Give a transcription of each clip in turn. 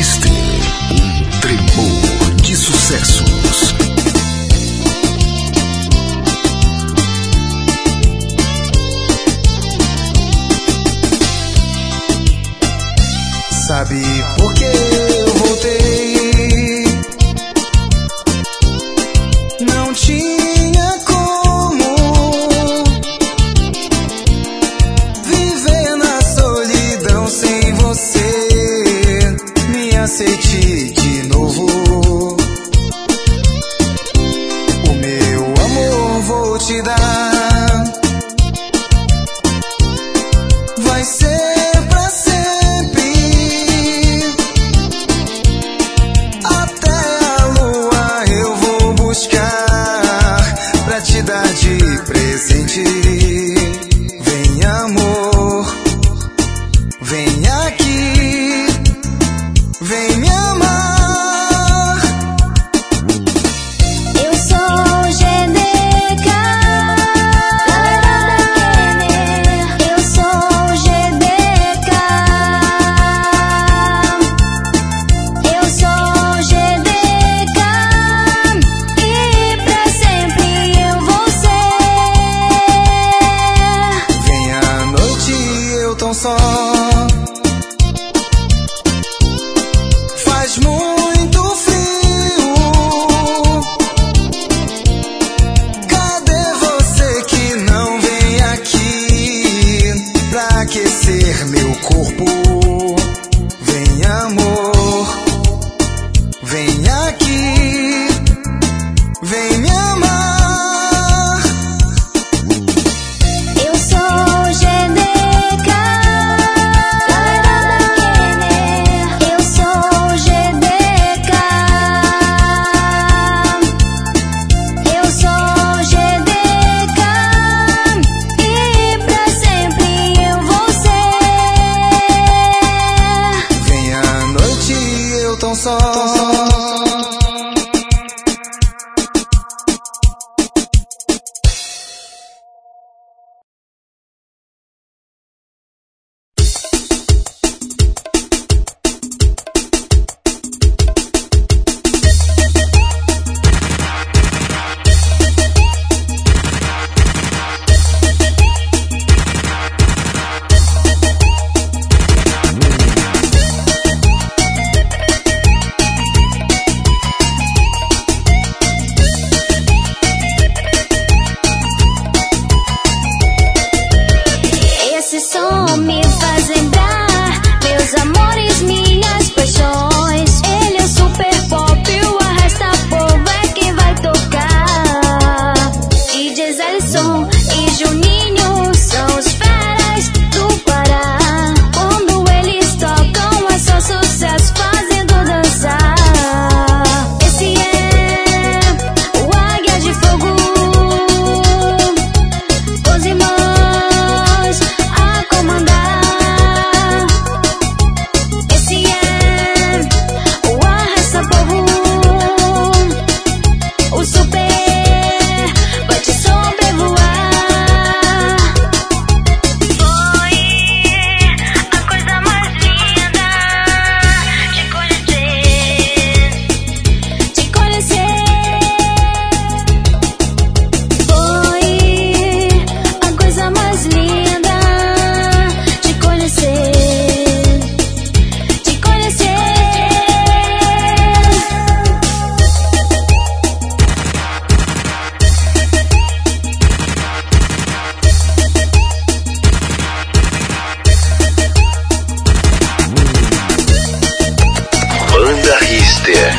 Triste. É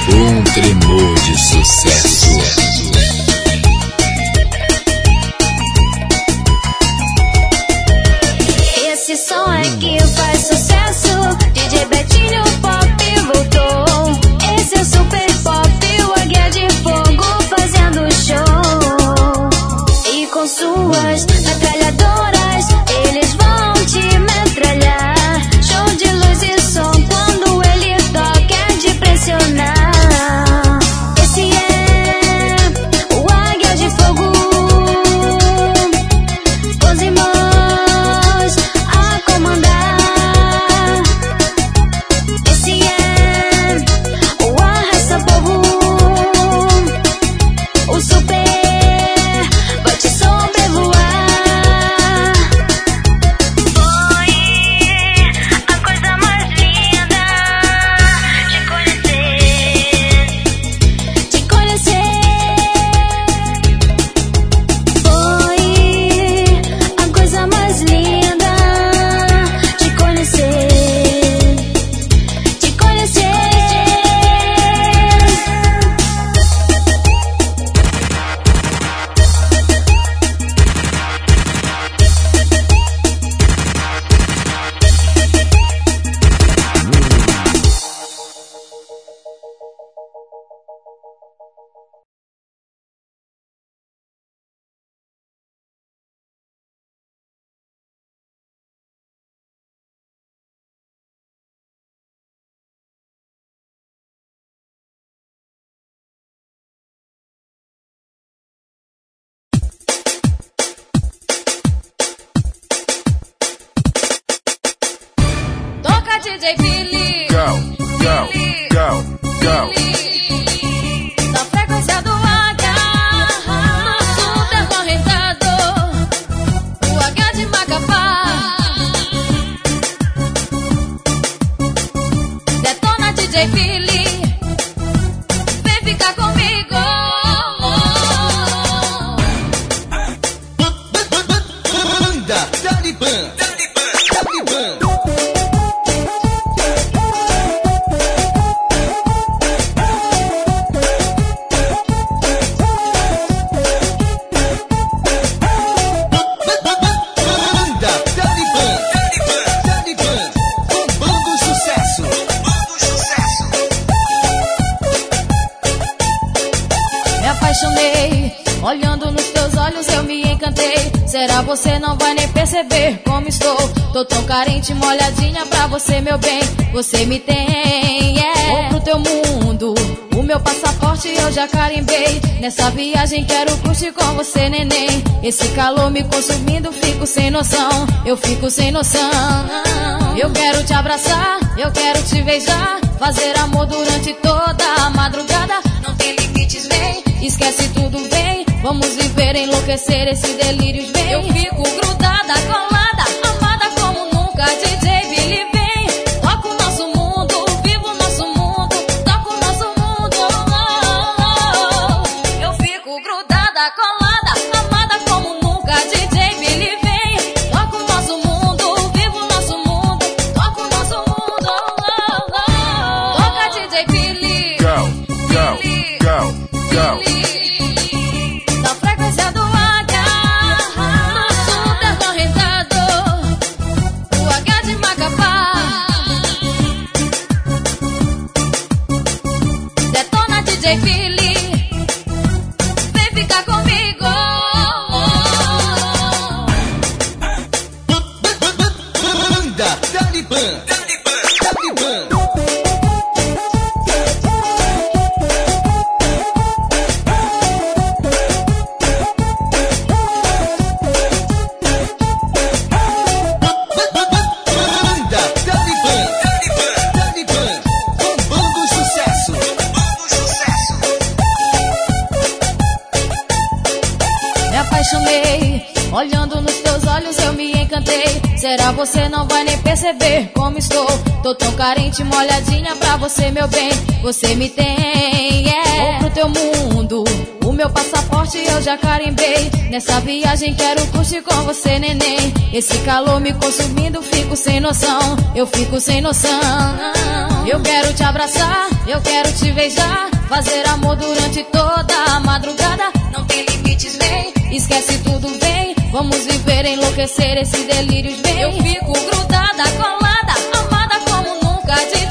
DJ Billy. Go, go, go, go. Você não vai nem perceber como estou? Tô tão carente, molhadinha pra você, meu bem. Você me tem, yeah. Vou pro teu mundo, o meu passaporte eu já carimbei. Nessa viagem quero curtir com você, neném. Esse calor me consumindo, fico sem noção. Eu fico sem noção. Eu quero te abraçar, eu quero te beijar. Fazer amor durante toda a madrugada. Não tem limites, vem. Esquece tudo, vem. Vamos viver, enlouquecer esse delírio, vem. Eu fico grudada, colada, Será você não vai nem perceber como estou? Tô tão carente, molhadinha pra você, meu bem. Você me tem, yeah. Vou pro teu mundo, o meu passaporte eu já carimbei. Nessa viagem quero curtir com você, neném. Esse calor me consumindo, fico sem noção. Eu fico sem noção. Eu quero te abraçar, eu quero te beijar. Fazer amor durante toda a madrugada. Não tem limites, vem. Esquece tudo, vem. Vamos viver, enlouquecer esses delírios Vem. Eu fico grudada, colada, amada como nunca te